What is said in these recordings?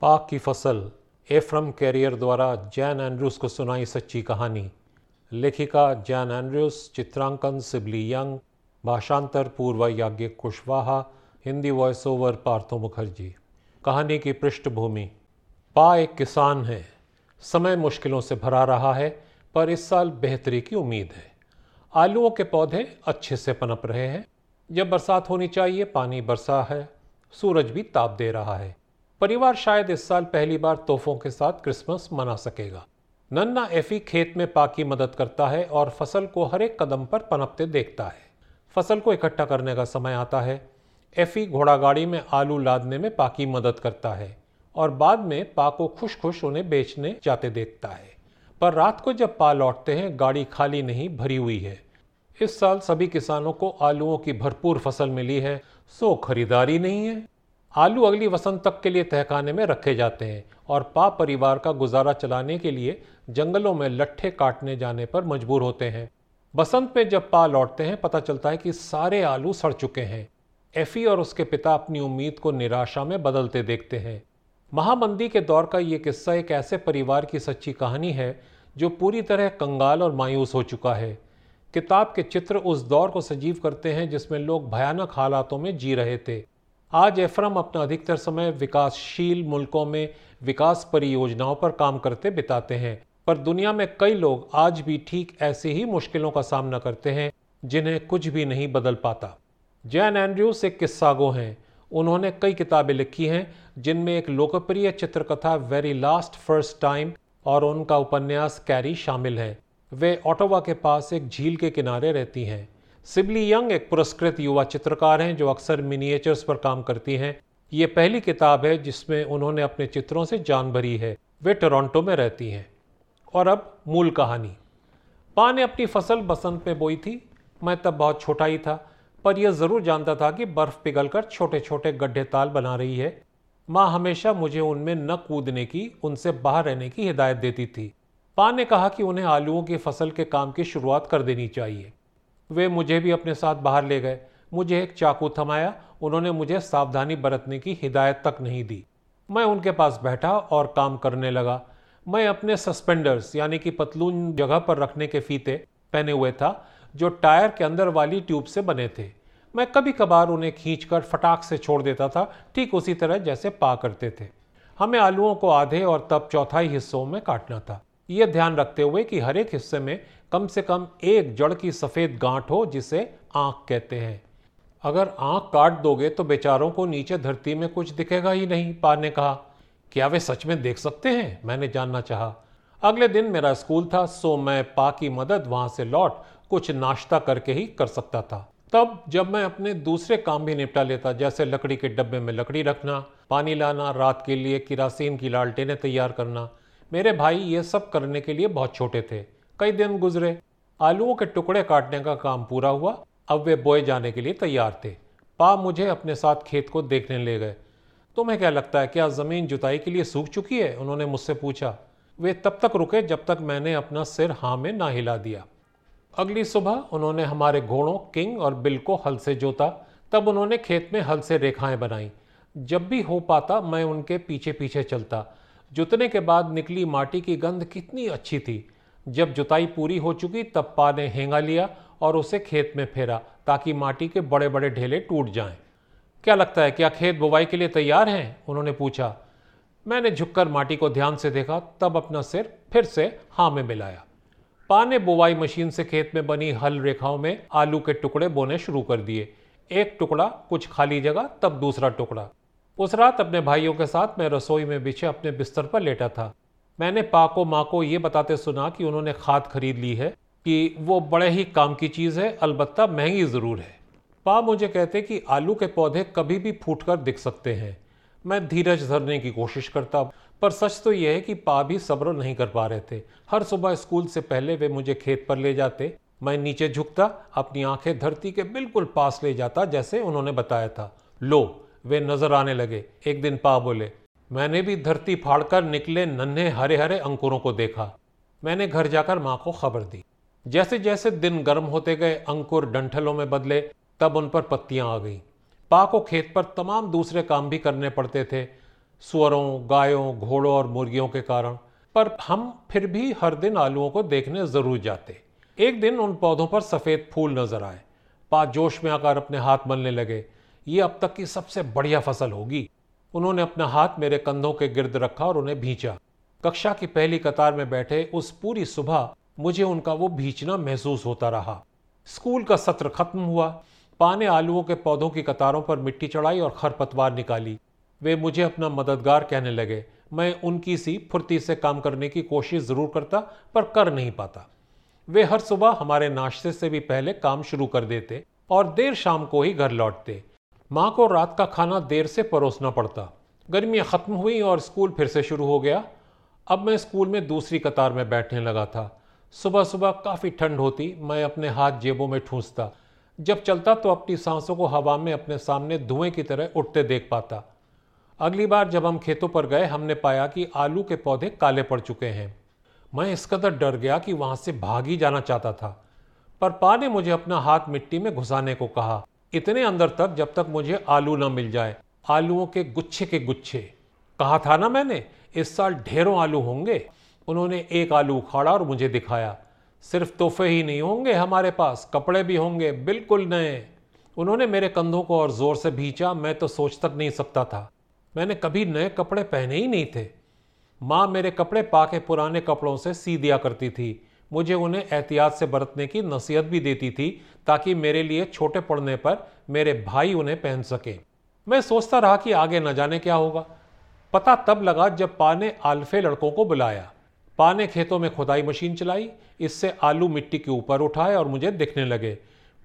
पाक की फ़सल, एफ्रम कैरियर द्वारा जैन एंड्रूस को सुनाई सच्ची कहानी। लेखिका जैन एंड्रूस, चित्रांकन सिबली यंग, भाषांतर पूर्व याज्ञिक कुशवाहा, हिंदी वॉइस ओवर पार्थो मुखर्जी। कहानी की पृष्ठभूमि, पा एक किसान है। समय मुश्किलों से भरा रहा है, पर इस साल बेहतरी की उम्मीद है। आलूओं के पौधे अच्छे से पनप रहे हैं। जब बरसात होनी चाहिए, पानी बरसा है, सूरज भी ताप दे रहा है। परिवार शायद इस साल पहली बार तोहफों के साथ क्रिसमस मना सकेगा। नन्ना एफी खेत में पा की मदद करता है और फ़सल को हर एक कदम पर पनपते देखता है। फ़सल को इकट्ठा करने का समय आता है। एफी घोड़ा गाड़ी में आलू लादने में पा की मदद करता है और बाद में पा को खुश खुश उन्हें बेचने जाते देखता है। पर रात को जब पा लौटते हैं, गाड़ी खाली नहीं भरी हुई है। इस साल सभी किसानों को आलूओं की भरपूर फ़सल मिली है, सो खरीदारी नहीं है। आलू अगली वसंत तक के लिए तहखाने में रखे जाते हैं और पा परिवार का गुजारा चलाने के लिए जंगलों में लट्ठे काटने जाने पर मजबूर होते हैं। बसंत में जब पा लौटते हैं, पता चलता है कि सारे आलू सड़ चुके हैं। एफी और उसके पिता अपनी उम्मीद को निराशा में बदलते देखते हैं। महामंदी के दौर का ये किस्सा एक ऐसे परिवार की सच्ची कहानी है, जो पूरी तरह कंगाल और मायूस हो चुका है। किताब के चित्र उस दौर को सजीव करते हैं, जिसमें लोग भयानक हालातों में जी रहे थे। आज एफरम अपना अधिकतर समय विकासशील मुल्कों में विकास परियोजनाओं पर काम करते बिताते हैं। पर दुनिया में कई लोग आज भी ठीक ऐसे ही मुश्किलों का सामना करते हैं, जिन्हें कुछ भी नहीं बदल पाता। जैन एंड्रयूस एक किस्सागो हैं। उन्होंने कई किताबें लिखी हैं, जिनमें एक लोकप्रिय चित्रकथा वेरी लास्ट फ़र्स्ट टाइम और उनका उपन्यास कैरी शामिल है। वे ऑटोवा के पास एक झील के किनारे रहती हैं। सिबली यंग एक पुरस्कृत युवा चित्रकार हैं जो अक्सर मिनिएचर्स पर काम करती हैं। ये पहली किताब है जिसमें उन्होंने अपने चित्रों से जान भरी है। वे टोरंटो में रहती हैं। और अब मूल कहानी। पा ने अपनी फ़सल बसंत में बोई थी। मैं तब बहुत छोटा ही था, पर यह ज़रूर जानता था कि बर्फ़ पिघलकर छोटे छोटे गड्ढे ताल बना रही है। माँ हमेशा मुझे उनमें न कूदने की, उनसे बाहर रहने की हिदायत देती थी। पा ने कहा कि उन्हें आलूओं की फ़सल के काम की शुरुआत कर देनी चाहिए। वे मुझे भी अपने साथ बाहर ले गए। मुझे एक चाकू थमाया। उन्होंने मुझे सावधानी बरतने की हिदायत तक नहीं दी। मैं उनके पास बैठा और काम करने लगा। मैं अपने सस्पेंडर्स, यानी कि पतलून जगह पर रखने के फीते पहने हुए था, जो टायर के अंदर वाली ट्यूब से बने थे। मैं कभी कभार उन्हें खींचकर फटाक से छोड़ देता था, ठीक उसी तरह जैसे पा करते थे। हमें आलुओं को आधे और तब चौथाई हिस्सों में काटना था। यह ध्यान रखते हुए कि हर एक हिस्से में कम से कम एक जड़ की सफ़ेद गांठ हो, जिसे आँख कहते हैं। अगर आँख काट दोगे तो बेचारों को नीचे धरती में कुछ दिखेगा ही नहीं पा ने कहा। क्या वे सच में देख सकते हैं? मैंने जानना चाहा। अगले दिन मेरा स्कूल था, सो मैं पा की मदद वहाँ से लौट कुछ नाश्ता करके ही कर सकता था। तब जब मैं अपने दूसरे काम भी निपटा लेता, जैसे लकड़ी के डब्बे में लकड़ी रखना, पानी लाना, रात के लिए किरासीन की लालटेनें तैयार करना, मेरे भाई ये सब करने के लिए बहुत छोटे थे। कई दिन गुजरे। आलूओं के टुकड़े काटने का काम पूरा हुआ। अब वे बोए जाने के लिए तैयार थे। पा मुझे अपने साथ खेत को देखने ले गए। तुम्हें क्या लगता है, क्या ज़मीन जुताई के लिए सूख चुकी है? उन्होंने मुझसे पूछा। वे तब तक रुके जब तक मैंने अपना सिर हाँ में ना हिला दिया। अगली सुबह उन्होंने हमारे घोड़ों, किंग और बिल को हल से जोता। तब उन्होंने खेत में हल से रेखाएँ बनाई। जब भी हो पाता, मैं उनके पीछे पीछे चलता। जुतने के बाद निकली माटी की गंध कितनी अच्छी थी। जब जुताई पूरी हो चुकी तब पा ने हेंगा लिया और उसे खेत में फेरा ताकि माटी के बड़े बड़े ढेले टूट जाएँ। क्या लगता है, क्या खेत बुवाई के लिए तैयार हैं? उन्होंने पूछा। मैंने झुककर माटी को ध्यान से देखा, तब अपना सिर फिर से हाँ में मिलाया। पा ने बुवाई मशीन से खेत में बनी हल रेखाओं में आलू के टुकड़े बोने शुरू कर दिए। एक टुकड़ा कुछ खाली जगह, तब दूसरा टुकड़ा। उस रात अपने भाइयों के साथ मैं रसोई में बिछे अपने बिस्तर पर लेटा था। मैंने पा को माँ को ये बताते सुना कि उन्होंने खाद खरीद ली है कि वो बड़े ही काम की चीज़ है, अलबत्ता महँगी ज़रूर है। पा मुझे कहते कि आलू के पौधे कभी भी फूट कर दिख सकते हैं। मैं धीरज धरने की कोशिश करता पर सच तो यह है कि पा भी सब्र नहीं कर पा रहे थे। हर सुबह स्कूल से पहले वे मुझे खेत पर ले जाते। मैं नीचे झुकता, अपनी आँखें धरती के बिल्कुल पास ले जाता, जैसे उन्होंने बताया था। लो, वे नज़र आने लगे। एक दिन पा बोले मैंने भी धरती फाड़कर निकले नन्हे हरे हरे अंकुरों को देखा। मैंने घर जाकर माँ को खबर दी। जैसे जैसे दिन गर्म होते गए, अंकुर डंठलों में बदले, तब उन पर पत्तियाँ आ गई। पा को खेत पर तमाम दूसरे काम भी करने पड़ते थे, सुअरों, गायों, घोड़ों और मुर्गियों के कारण। पर हम फिर भी हर दिन आलुओं को देखने ज़रूर जाते। एक दिन उन पौधों पर सफ़ेद फूल नज़र आए। पा जोश में आकर अपने हाथ मलने लगे, ये अब तक की सबसे बढ़िया फ़सल होगी। उन्होंने अपना हाथ मेरे कंधों के गिर्द रखा और उन्हें भींचा। कक्षा की पहली कतार में बैठे उस पूरी सुबह मुझे उनका वो भींचना महसूस होता रहा। स्कूल का सत्र खत्म हुआ। पाने आलुओं के पौधों की कतारों पर मिट्टी चढ़ाई और खरपतवार निकाली। वे मुझे अपना मददगार कहने लगे, मैं उनकी सी फुर्ती से काम करने की कोशिश ज़रूर करता, पर कर नहीं पाता। वे हर सुबह हमारे नाश्ते से भी पहले काम शुरू कर देते और देर शाम को ही घर लौटते। माँ को रात का खाना देर से परोसना पड़ता। गर्मियाँ ख़त्म हुई और स्कूल फिर से शुरू हो गया। अब मैं स्कूल में दूसरी कतार में बैठने लगा था। सुबह सुबह काफ़ी ठंड होती, मैं अपने हाथ जेबों में ठूंसता। जब चलता तो अपनी सांसों को हवा में अपने सामने धुएँ की तरह उठते देख पाता। अगली बार जब हम खेतों पर गए, हमने पाया कि आलू के पौधे काले पड़ चुके हैं। मैं इस कदर डर गया कि वहाँ से भाग ही जाना चाहता था। पर पा ने मुझे अपना हाथ मिट्टी में घुसाने को कहा। इतने अंदर तक जब तक मुझे आलू ना मिल जाए। आलूओं के गुच्छे के गुच्छे। कहा था ना मैंने, इस साल ढेरों आलू होंगे। उन्होंने एक आलू उखाड़ा और मुझे दिखाया। सिर्फ़ तोहफे ही नहीं होंगे हमारे पास, कपड़े भी होंगे, बिल्कुल नए। उन्होंने मेरे कंधों को और ज़ोर से भींचा, मैं तो सोच तक नहीं सकता था। मैंने कभी नए कपड़े पहने ही नहीं थे। माँ मेरे कपड़े पाके पुराने कपड़ों से सी दिया करती थी। मुझे उन्हें एहतियात से बरतने की नसीहत भी देती थी, ताकि मेरे लिए छोटे पड़ने पर मेरे भाई उन्हें पहन सके। मैं सोचता रहा कि आगे न जाने क्या होगा। पता तब लगा जब पा ने आल्फे लड़कों को बुलाया। पा ने खेतों में खुदाई मशीन चलाई, इससे आलू मिट्टी के ऊपर उठाए और मुझे दिखने लगे।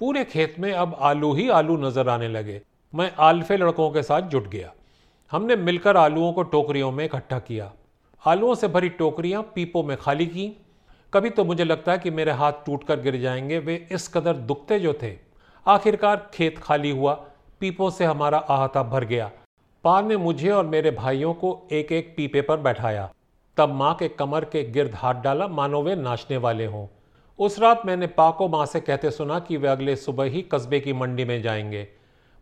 पूरे खेत में अब आलू ही आलू नज़र आने लगे। मैं आल्फे लड़कों के साथ जुट गया। हमने मिलकर आलूओं को टोकरियों में इकट्ठा किया। आलूओं से भरी टोकरियाँ पीपों में खाली की। कभी तो मुझे लगता है कि मेरे हाथ टूटकर गिर जाएँगे। वे इस कदर दुखते जो थे। आखिरकार खेत खाली हुआ। पीपों से हमारा आहता भर गया। पा ने मुझे और मेरे भाइयों को एक एक पीपे पर बैठाया। तब माँ के कमर के गिर्द हाथ डाला, मानो वे नाचने वाले हों। उस रात मैंने पा को माँ से कहते सुना कि वे अगले सुबह ही कस्बे की मंडी में जाएँगे।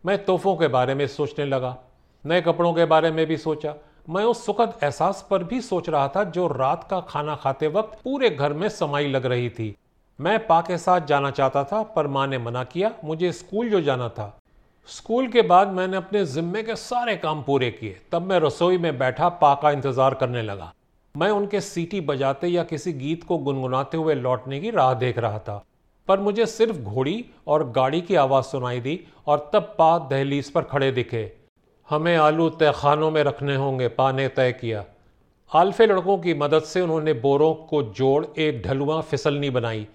मैं तोहफों के बारे में सोचने लगा। नए कपड़ों के बारे में भी सोचा। मैं उस सुखद एहसास पर भी सोच रहा था जो रात का खाना खाते वक्त पूरे घर में समाई लग रही थी। मैं पा के साथ जाना चाहता था, पर माँ ने मना किया, मुझे स्कूल जो जाना था। स्कूल के बाद मैंने अपने जिम्मे के सारे काम पूरे किए। तब मैं रसोई में बैठा पा का इंतज़ार करने लगा। मैं उनके सीटी बजाते या किसी गीत को गुनगुनाते हुए लौटने की राह देख रहा था। पर मुझे सिर्फ़ घोड़ी और गाड़ी की आवाज़ सुनाई दी और तब पा दहलीज पर खड़े दिखे। हमें आलू तय खानों में रखने होंगे, पाने तय किया। आलफे लड़कों की मदद से उन्होंने बोरों को जोड़ एक ढलुआ फिसलनी बनाई।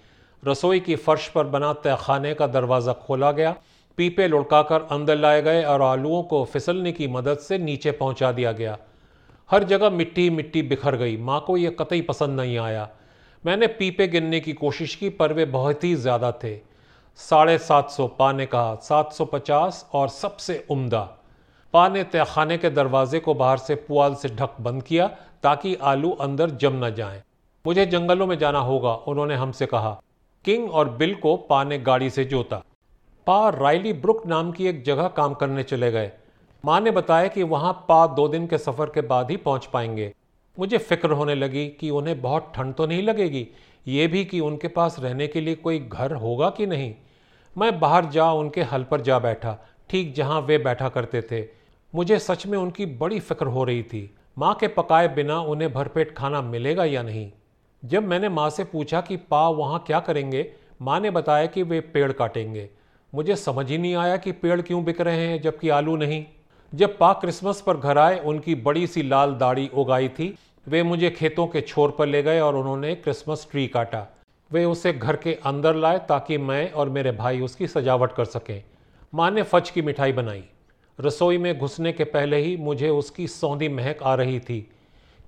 रसोई की फर्श पर बना तय खाने का दरवाज़ा खोला गया। पीपे लुढ़काकर अंदर लाए गए और आलूओं को फिसलने की मदद से नीचे पहुँचा दिया गया। हर जगह मिट्टी मिट्टी बिखर गई। माँ को यह कतई पसंद नहीं आया। मैंने पीपे गिनने की कोशिश की, पर वे बहुत ही ज़्यादा थे। साढ़े सात सौ पा ने कहा सात सौ पचास और सबसे उम्दा। पा ने तहखाने के दरवाजे को बाहर से पुआल से ढक बंद किया ताकि आलू अंदर जम न जाएँ। मुझे जंगलों में जाना होगा, उन्होंने हमसे कहा। किंग और बिल को पा ने गाड़ी से जोता। पा राइली ब्रुक नाम की एक जगह काम करने चले गए। माँ ने बताया कि वहाँ पा दो दिन के सफ़र के बाद ही पहुँच पाएँगे। मुझे फ़िक्र होने लगी कि उन्हें बहुत ठंड तो नहीं लगेगी। ये भी कि उनके पास रहने के लिए कोई घर होगा कि नहीं। मैं बाहर जा उनके हल पर जा बैठा, ठीक जहाँ वे बैठा करते थे। मुझे सच में उनकी बड़ी फ़िक्र हो रही थी। माँ के पकाए बिना उन्हें भरपेट खाना मिलेगा या नहीं? जब मैंने माँ से पूछा कि, पा, वहाँ क्या करेंगे? माँ ने बताया कि वे पेड़ काटेंगे। मुझे समझ ही नहीं आया कि पेड़ क्यों बिक रहे हैं, जबकि आलू नहीं। जब पा क्रिसमस पर घर आए, उनकी बड़ी सी लाल दाढ़ी उगाई थी। वे मुझे खेतों के छोर पर ले गए और उन्होंने क्रिसमस ट्री काटा। वे उसे घर के अंदर लाए ताकि मैं और मेरे भाई उसकी सजावट कर सकें। माँ ने फच की मिठाई बनाई। रसोई में घुसने के पहले ही मुझे उसकी सौंधी महक आ रही थी।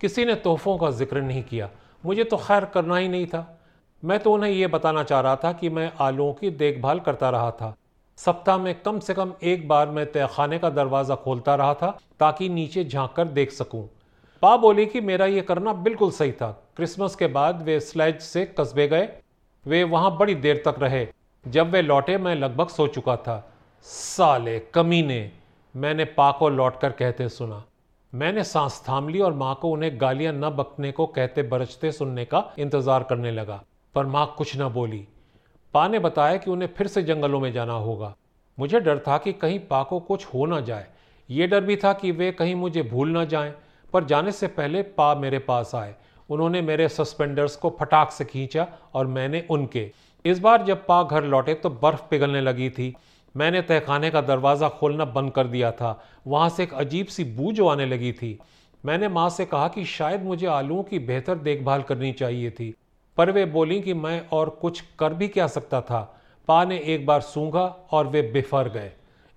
किसी ने तोहफों का ज़िक्र नहीं किया। मुझे तो खैर करना ही नहीं था। मैं तो उन्हें यह बताना चाह रहा था कि मैं आलुओं की देखभाल करता रहा था। सप्ताह में कम से कम एक बार मैं तहखाने का दरवाज़ा खोलता रहा था ताकि नीचे झाँक कर देख सकूँ। पा बोली कि मेरा यह करना बिल्कुल सही था। क्रिसमस के बाद वे स्लेज से कस्बे गए। वे वहाँ बड़ी देर तक रहे। जब वे लौटे मैं लगभग सो चुका था। साले कमीने। मैंने पा को लौटकर कहते सुना। मैंने सांस थाम ली और माँ को उन्हें गालियाँ न बकने को कहते बरचते सुनने का इंतज़ार करने लगा, पर माँ कुछ न बोली। पा ने बताया कि उन्हें फिर से जंगलों में जाना होगा। मुझे डर था कि कहीं पा को कुछ हो ना जाए। ये डर भी था कि वे कहीं मुझे भूल ना जाएँ, पर जाने से पहले पा मेरे पास आए। उन्होंने मेरे सस्पेंडर्स को फटाक से खींचा और मैंने उनके। इस बार जब पा घर लौटे तो बर्फ़ पिघलने लगी थी। मैंने तहखाने का दरवाज़ा खोलना बंद कर दिया था। वहाँ से एक अजीब सी बू जो आने लगी थी। मैंने माँ से कहा कि शायद मुझे आलूओं की बेहतर देखभाल करनी चाहिए थी, पर वे बोली कि मैं और कुछ कर भी क्या सकता था। पा ने एक बार सूंघा और वे बेफर गए।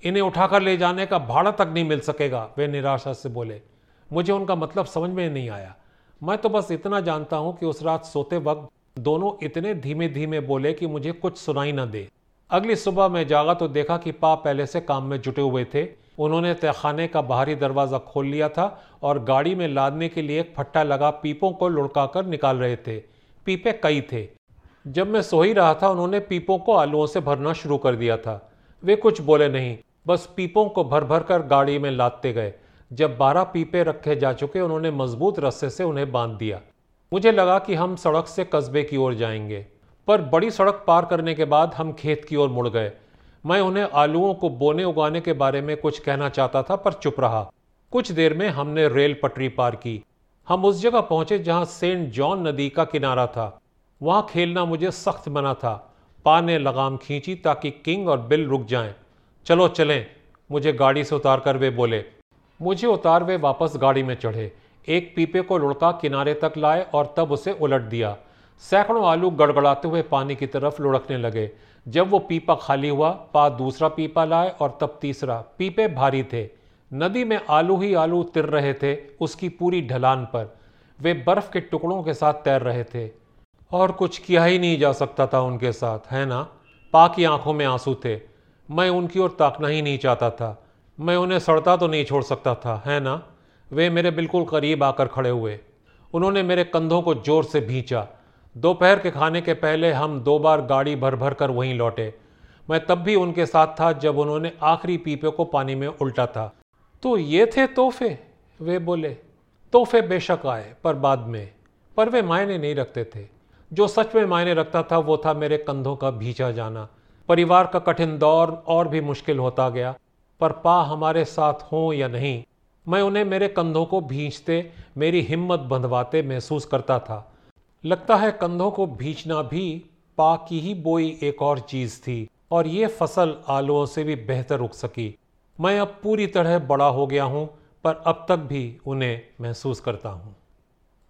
इन्हें उठाकर ले जाने का भाड़ा तक नहीं मिल सकेगा, वे निराशा से बोले। मुझे उनका मतलब समझ में नहीं आया। मैं तो बस इतना जानता हूँ कि उस रात सोते वक्त दोनों इतने धीमे धीमे बोले कि मुझे कुछ सुनाई ना दे। अगली सुबह मैं जागा तो देखा कि पा पहले से काम में जुटे हुए थे। उन्होंने तहखाने का बाहरी दरवाज़ा खोल लिया था और गाड़ी में लादने के लिए एक फट्टा लगा पीपों को लुढ़का कर निकाल रहे थे। पीपे कई थे। जब मैं सो ही रहा था, उन्होंने पीपों को आलुओं से भरना शुरू कर दिया था। वे कुछ बोले नहीं, बस पीपों को भर भर कर गाड़ी में लादते गए। जब बारह पीपे रखे जा चुके, उन्होंने मज़बूत रस्से से उन्हें बाँध दिया। मुझे लगा कि हम सड़क से कस्बे की ओर जाएँगे। पर बड़ी सड़क पार करने के बाद हम खेत की ओर मुड़ गए। मैं उन्हें आलूओं को बोने उगाने के बारे में कुछ कहना चाहता था, पर चुप रहा। कुछ देर में हमने रेल पटरी पार की। हम उस जगह पहुँचे जहाँ सेंट जॉन नदी का किनारा था। वहाँ खेलना मुझे सख्त मना था। पा ने लगाम खींची ताकि किंग और बिल रुक जाएँ। चलो चलें, मुझे गाड़ी से उतार कर वे बोले। मुझे उतार वे वापस गाड़ी में चढ़े। एक पीपे को लुढ़का किनारे तक लाए और तब उसे उलट दिया। सैकड़ों आलू गड़गड़ाते हुए पानी की तरफ़ लुढ़कने लगे। जब वो पीपा खाली हुआ, पा दूसरा पीपा लाए और तब तीसरा। पीपे भारी थे। नदी में आलू ही आलू तिर रहे थे उसकी पूरी ढलान पर। वे बर्फ़ के टुकड़ों के साथ तैर रहे थे। और कुछ किया ही नहीं जा सकता था उनके साथ, है ना? पा की आँखों में आँसू थे। मैं उनकी ओर ताकना ही नहीं चाहता था। मैं उन्हें सड़ता तो नहीं छोड़ सकता था, है ना? वे मेरे बिल्कुल करीब आकर खड़े हुए। उन्होंने मेरे कंधों को ज़ोर से भींचा। दोपहर के खाने के पहले हम दो बार गाड़ी भर भर कर वहीं लौटे। मैं तब भी उनके साथ था जब उन्होंने आखिरी पीपे को पानी में उल्टा था। तो ये थे तोहफे? वे बोले, तोहफे बेशक आए, पर बाद में। पर वे मायने नहीं रखते थे। जो सच में मायने रखता था वो था मेरे कंधों का भींचा जाना। परिवार का कठिन दौर और भी मुश्किल होता गया, पर पा हमारे साथ हों या नहीं, मैं उन्हें मेरे कंधों को भींचते, मेरी हिम्मत बंधवाते महसूस करता था। लगता है कंधों को भींचना भी पा की ही बोई एक और चीज़ थी, और ये फ़सल आलुओं से भी बेहतर उग सकी। मैं अब पूरी तरह बड़ा हो गया हूँ, पर अब तक भी उन्हें महसूस करता हूँ।